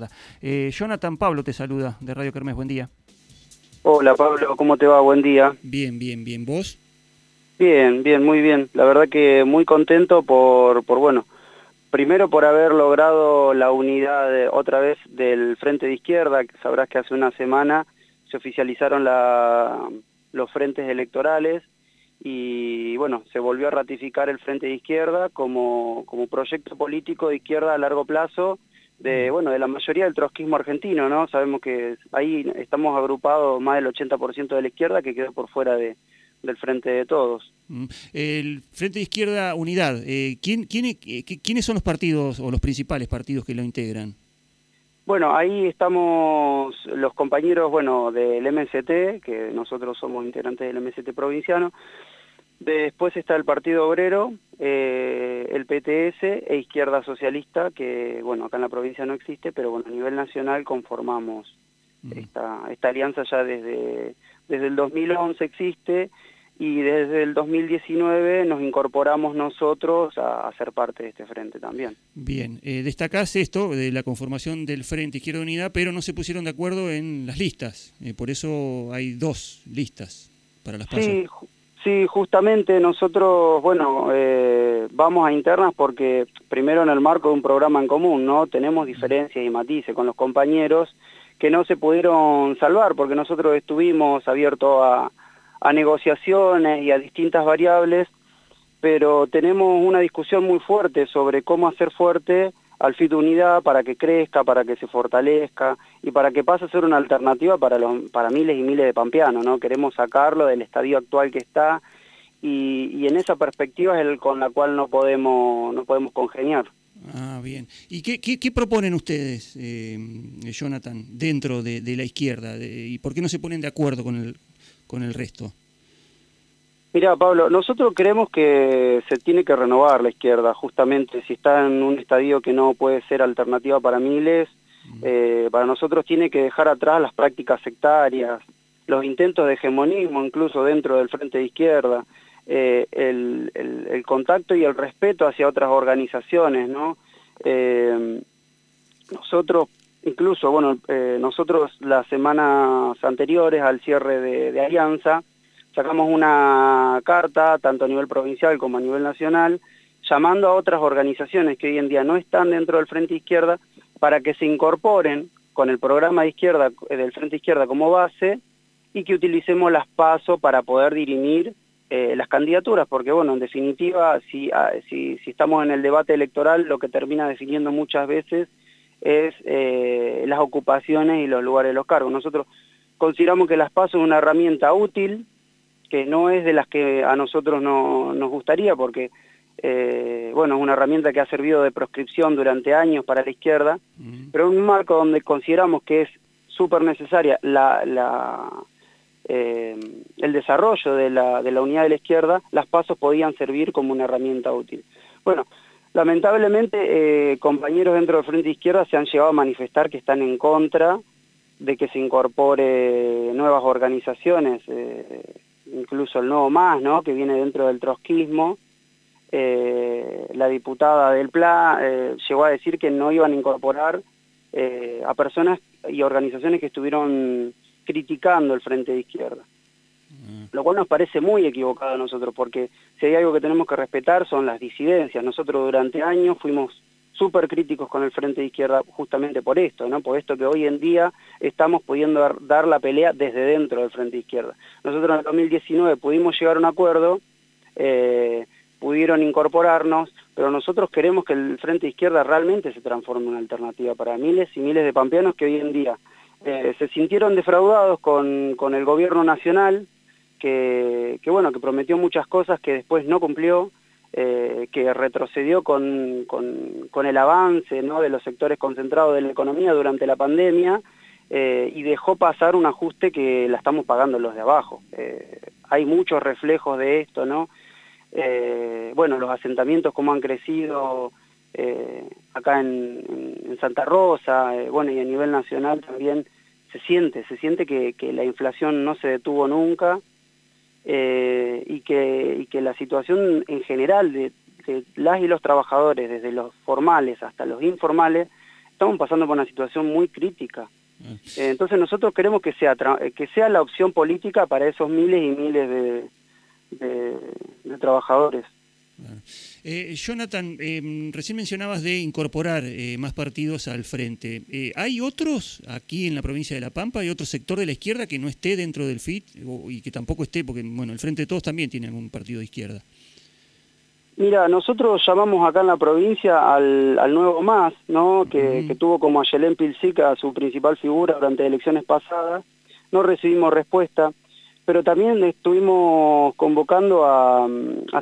Izquierda. Eh, Jonathan Pablo te saluda de Radio Kermés, buen día. Hola Pablo, ¿cómo te va? Buen día. Bien, bien, bien. ¿Vos? Bien, bien, muy bien. La verdad que muy contento por, por bueno, primero por haber logrado la unidad otra vez del Frente de Izquierda, que sabrás que hace una semana se oficializaron la, los frentes electorales y bueno, se volvió a ratificar el Frente de Izquierda como, como proyecto político de izquierda a largo plazo de, bueno, de la mayoría del trotskismo argentino, ¿no? Sabemos que ahí estamos agrupados más del 80% de la izquierda que quedó por fuera de, del Frente de Todos. Mm. El Frente de Izquierda Unidad, eh, ¿quién, quién, eh, ¿quiénes son los partidos o los principales partidos que lo integran? Bueno, ahí estamos los compañeros, bueno, del MST, que nosotros somos integrantes del MST provinciano, Después está el Partido Obrero, eh, el PTS e Izquierda Socialista, que bueno, acá en la provincia no existe, pero bueno, a nivel nacional conformamos esta, esta alianza ya desde, desde el 2011 existe y desde el 2019 nos incorporamos nosotros a, ser parte de este frente también. Bien, eh, destacás esto de la conformación del Frente Izquierda Unidad, pero no se pusieron de acuerdo en las listas, eh, por eso hay dos listas para las Sí, Sí, justamente nosotros, bueno, eh, vamos a internas porque primero en el marco de un programa en común, ¿no? Tenemos diferencias y matices con los compañeros que no se pudieron salvar porque nosotros estuvimos abiertos a, a negociaciones y a distintas variables, pero tenemos una discusión muy fuerte sobre cómo hacer fuerte al FIT Unidad para que crezca, para que se fortalezca y para que pase a ser una alternativa para, los, para miles y miles de pampeanos, ¿no? Queremos sacarlo del estadio actual que está y, en esa perspectiva es el con la cual no podemos, no podemos congeniar. Ah, bien. ¿Y qué, qué, proponen ustedes, eh, Jonathan, dentro de, la izquierda? ¿Y por qué no se ponen de acuerdo con el, con el resto? Mira, Pablo, nosotros creemos que se tiene que renovar la izquierda, justamente, si está en un estadio que no puede ser alternativa para miles, eh, para nosotros tiene que dejar atrás las prácticas sectarias, los intentos de hegemonismo incluso dentro del frente de izquierda, eh, el, el, contacto y el respeto hacia otras organizaciones, ¿no? Eh, nosotros, incluso, bueno, nosotros las semanas anteriores al cierre de, de Alianza, sacamos una carta, tanto a nivel provincial como a nivel nacional, llamando a otras organizaciones que hoy en día no están dentro del Frente Izquierda para que se incorporen con el programa de izquierda, eh, del Frente Izquierda como base y que utilicemos las pasos para poder dirimir eh, las candidaturas, porque bueno, en definitiva, si, ah, si, si, estamos en el debate electoral, lo que termina definiendo muchas veces es eh, las ocupaciones y los lugares de los cargos. Nosotros consideramos que las pasos es una herramienta útil, que no es de las que a nosotros no, nos gustaría, porque eh, bueno, es una herramienta que ha servido de proscripción durante años para la izquierda, pero en un marco donde consideramos que es súper necesaria la, la eh, el desarrollo de la, de la unidad de la izquierda, las pasos podían servir como una herramienta útil. Bueno, lamentablemente eh, compañeros dentro del Frente Izquierda se han llegado a manifestar que están en contra de que se incorpore nuevas organizaciones, incluso el Nuevo Más, ¿no? que viene dentro del trotskismo, eh, la diputada del PLA eh, llegó a decir que no iban a incorporar eh, a personas y organizaciones que estuvieron criticando el Frente de Izquierda. Mm. Lo cual nos parece muy equivocado a nosotros, porque si hay algo que tenemos que respetar son las disidencias. Nosotros durante años fuimos súper críticos con el Frente de Izquierda justamente por esto, ¿no? Por esto que hoy en día estamos pudiendo dar, la pelea desde dentro del Frente Izquierda. Nosotros en el 2019 pudimos llegar a un acuerdo, eh, pudieron incorporarnos, pero nosotros queremos que el Frente Izquierda realmente se transforme en una alternativa para miles y miles de pampeanos que hoy en día eh, se sintieron defraudados con, con el gobierno nacional, que, que, bueno, que prometió muchas cosas que después no cumplió, eh, que retrocedió con, con, el avance de los sectores concentrados de la economía durante la pandemia eh, y dejó pasar un ajuste que la estamos pagando los de abajo. Eh, hay muchos reflejos de esto, ¿no? bueno, los asentamientos como han crecido acá en, Santa Rosa, bueno, y a nivel nacional también se siente, se siente que la inflación no se detuvo nunca, eh, y, que, y que la situación en general de, las y los trabajadores, desde los formales hasta los informales, estamos pasando por una situación muy crítica. Ah. entonces nosotros queremos que sea, que sea la opción política para esos miles y miles de trabajadores. Eh, Jonathan, em, recién mencionabas de incorporar eh, más partidos al frente. Eh, ¿Hay otros aquí en la provincia de La Pampa? ¿Hay otro sector de la izquierda que no esté dentro del FIT y que tampoco esté? Porque, bueno, el Frente de Todos también tiene algún partido de izquierda. Mira, nosotros llamamos acá en la provincia al, Nuevo Más, ¿no? Que, tuvo como a Yelén Pilsica su principal figura durante elecciones pasadas. No recibimos respuesta pero también estuvimos convocando a,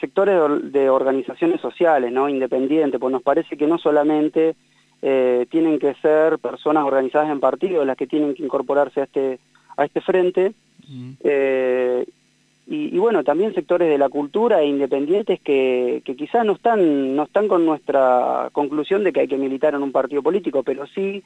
sectores de, organizaciones sociales, ¿no? independientes, pues nos parece que no solamente eh, tienen que ser personas organizadas en partidos las que tienen que incorporarse a este, a este frente, eh, y, bueno, también sectores de la cultura e independientes que, que quizás no están, no están con nuestra conclusión de que hay que militar en un partido político, pero sí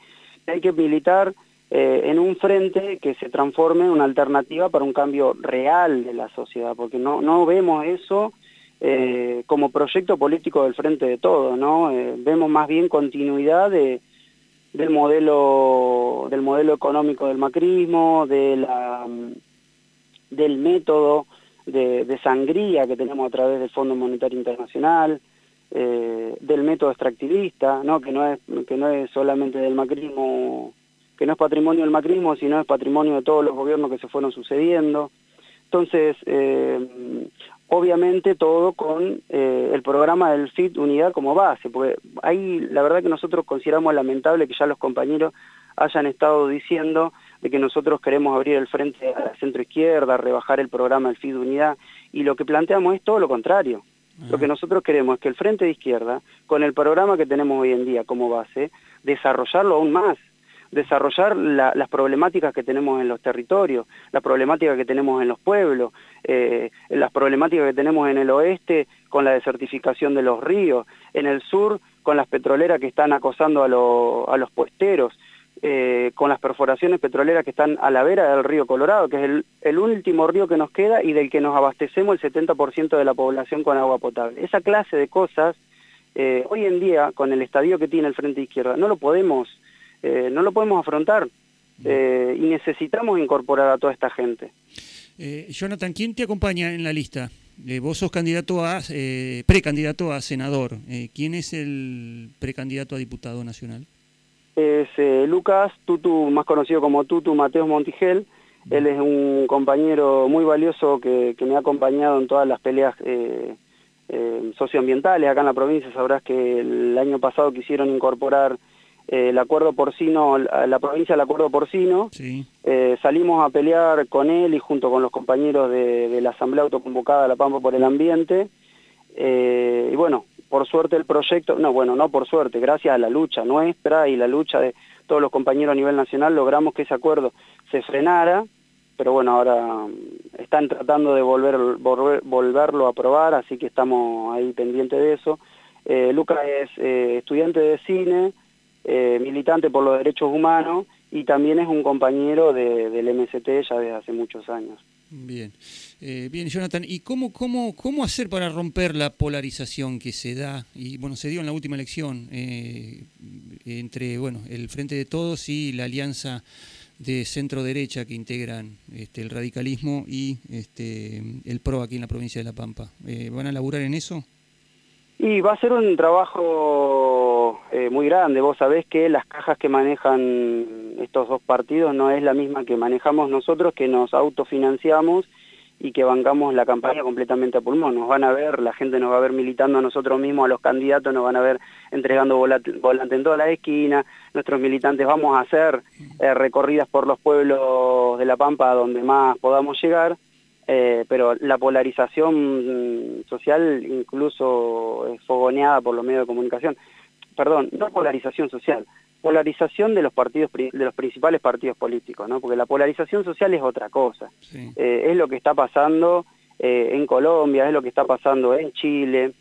hay que militar eh, en un frente que se transforme en una alternativa para un cambio real de la sociedad, porque no, no vemos eso eh, como proyecto político del frente de todo, ¿no? Eh, vemos más bien continuidad de, del modelo del modelo económico del macrismo, de la, del método de, de sangría que tenemos a través del Fondo Monetario Internacional, del método extractivista, ¿no? que no es que no es solamente del macrismo que no es patrimonio del macrismo, sino es patrimonio de todos los gobiernos que se fueron sucediendo. Entonces, eh, obviamente todo con eh, el programa del FIT Unidad como base, porque ahí la verdad que nosotros consideramos lamentable que ya los compañeros hayan estado diciendo de que nosotros queremos abrir el frente a la centro izquierda, rebajar el programa del FIT Unidad, y lo que planteamos es todo lo contrario. Lo que nosotros queremos es que el Frente de Izquierda, con el programa que tenemos hoy en día como base, desarrollarlo aún más, desarrollar las problemáticas que tenemos en los territorios, las problemáticas que tenemos en los pueblos, eh, las problemáticas que tenemos en el oeste con la desertificación de los ríos, en el sur con las petroleras que están acosando a, los puesteros, eh, con las perforaciones petroleras que están a la vera del río Colorado, que es el, último río que nos queda y del que nos abastecemos el 70% de la población con agua potable. Esa clase de cosas, eh, hoy en día, con el estadio que tiene el Frente Izquierda, no lo podemos eh, no lo podemos afrontar eh, y necesitamos incorporar a toda esta gente. Eh, Jonathan, ¿quién te acompaña en la lista? vos sos candidato a, precandidato a senador. ¿Quién es el precandidato a diputado nacional? Es Lucas Tutu, más conocido como Tutu Mateos Montigel. Él es un compañero muy valioso que, me ha acompañado en todas las peleas socioambientales acá en la provincia. Sabrás que el año pasado quisieron incorporar eh, el acuerdo porcino, la provincia del acuerdo porcino, eh, salimos a pelear con él y junto con los compañeros de, la Asamblea Autoconvocada de La Pampa por el Ambiente, eh, y bueno, por suerte el proyecto, no, bueno, no por suerte, gracias a la lucha nuestra y la lucha de todos los compañeros a nivel nacional, logramos que ese acuerdo se frenara, pero bueno, ahora están tratando de volver, volverlo a aprobar, así que estamos ahí pendientes de eso. Lucas es estudiante de cine, eh, militante por los derechos humanos y también es un compañero del MST ya desde hace muchos años. Bien, eh, bien Jonathan, ¿y cómo, cómo, cómo hacer para romper la polarización que se da, y bueno, se dio en la última elección, eh, entre bueno, el Frente de Todos y la alianza de centro-derecha que integran este, el radicalismo y este, el PRO aquí en la provincia de La Pampa? ¿Van a laburar en eso? Y va a ser un trabajo eh, muy grande. Vos sabés que las cajas que manejan estos dos partidos no es la misma que manejamos nosotros, que nos autofinanciamos y que bancamos la campaña completamente a pulmón. Nos van a ver, la gente nos va a ver militando a nosotros mismos, a los candidatos, nos van a ver entregando volante, en toda la esquina, nuestros militantes vamos a hacer eh, recorridas por los pueblos de La Pampa donde más podamos llegar eh, pero la polarización social incluso es fogoneada por los medios de comunicación. Perdón, no polarización social, polarización de los partidos de los principales partidos políticos, ¿no? Porque la polarización social es otra cosa. Eh, es lo que está pasando eh, en Colombia, es lo que está pasando en Chile.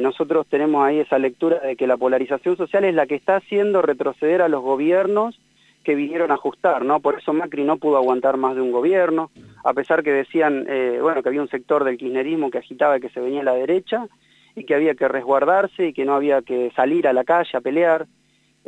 nosotros tenemos ahí esa lectura de que la polarización social es la que está haciendo retroceder a los gobiernos que vinieron a ajustar, ¿no? Por eso Macri no pudo aguantar más de un gobierno, a pesar que decían, eh, bueno, que había un sector del kirchnerismo que agitaba que se venía a la derecha y que había que resguardarse y que no había que salir a la calle a pelear.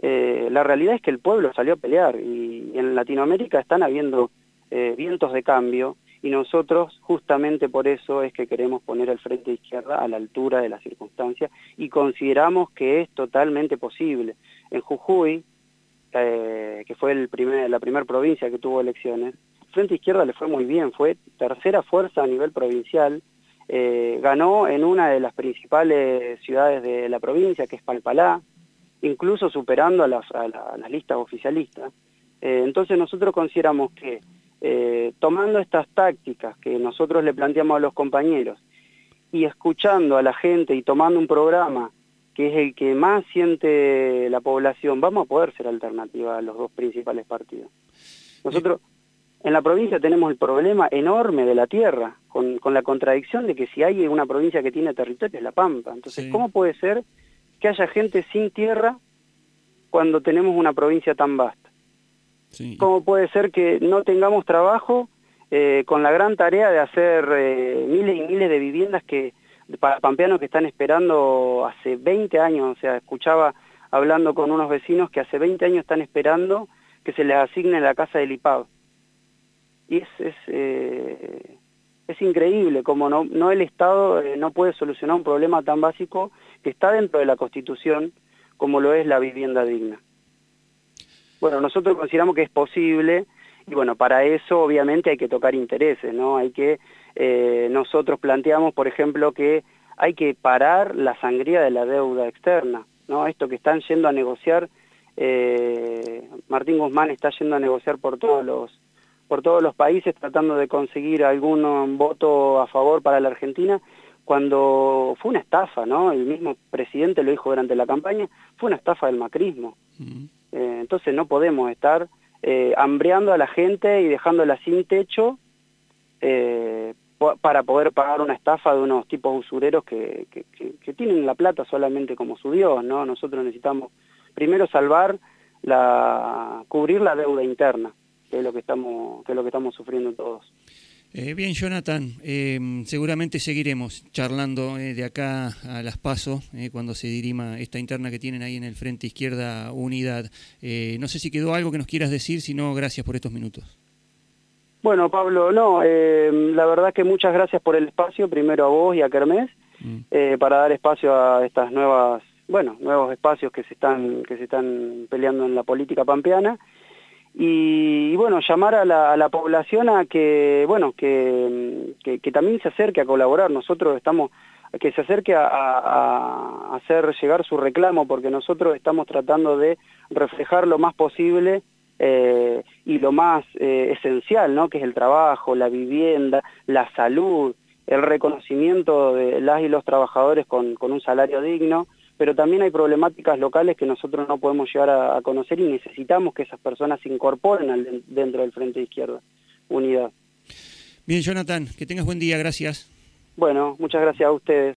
eh, la realidad es que el pueblo salió a pelear y en Latinoamérica están habiendo eh, vientos de cambio y nosotros justamente por eso es que queremos poner al frente izquierda a la altura de las circunstancias y consideramos que es totalmente posible. En Jujuy, eh, que fue el primer, la primera provincia que tuvo elecciones, Frente Izquierda le fue muy bien, fue tercera fuerza a nivel provincial, eh, ganó en una de las principales ciudades de la provincia, que es Palpalá, incluso superando a las, listas oficialistas. Eh, entonces nosotros consideramos que eh, tomando estas tácticas que nosotros le planteamos a los compañeros y escuchando a la gente y tomando un programa que es el que más siente la población, vamos a poder ser alternativa a los dos principales partidos. Nosotros en la provincia tenemos el problema enorme de la tierra, con, la contradicción de que si hay una provincia que tiene territorio es La Pampa. Entonces, ¿cómo puede ser que haya gente sin tierra cuando tenemos una provincia tan vasta? ¿Cómo puede ser que no tengamos trabajo eh, con la gran tarea de hacer eh, miles y miles de viviendas que para pampeanos que están esperando hace 20 años? O sea, escuchaba hablando con unos vecinos que hace 20 años están esperando que se les asigne la casa del IPAB. Y es, es, eh, es increíble como no, no el Estado no puede solucionar un problema tan básico que está dentro de la Constitución como lo es la vivienda digna. Bueno, nosotros consideramos que es posible y bueno, para eso obviamente hay que tocar intereses, ¿no? Hay que, eh, nosotros planteamos, por ejemplo, que hay que parar la sangría de la deuda externa, ¿no? Esto que están yendo a negociar, eh, Martín Guzmán está yendo a negociar por todos los por todos los países tratando de conseguir algún voto a favor para la Argentina, cuando fue una estafa, ¿no? El mismo presidente lo dijo durante la campaña, fue una estafa del macrismo. Eh, entonces no podemos estar eh, hambreando a la gente y dejándola sin techo eh, para poder pagar una estafa de unos tipos usureros que, que, tienen la plata solamente como su Dios, ¿no? Nosotros necesitamos primero salvar la, cubrir la deuda interna, que es lo que estamos, que es lo que estamos sufriendo todos. Eh, bien, Jonathan, eh, seguramente seguiremos charlando eh, de acá a las pasos cuando se dirima esta interna que tienen ahí en el Frente Izquierda Unidad. no sé si quedó algo que nos quieras decir, si no, gracias por estos minutos. Bueno, Pablo, no, la verdad que muchas gracias por el espacio, primero a vos y a Kermés, mm. para dar espacio a estas nuevas, bueno, nuevos espacios que se están, que se están peleando en la política pampeana y, bueno, llamar a la, población a que, bueno, que, que, también se acerque a colaborar. Nosotros estamos, que se acerque a, hacer llegar su reclamo, porque nosotros estamos tratando de reflejar lo más posible eh, y lo más eh, esencial, ¿no? Que es el trabajo, la vivienda, la salud, el reconocimiento de las y los trabajadores con, con un salario digno pero también hay problemáticas locales que nosotros no podemos llegar a, conocer y necesitamos que esas personas se incorporen dentro del Frente de Izquierda, unidad. Bien, Jonathan, que tengas buen día, gracias. Bueno, muchas gracias a ustedes.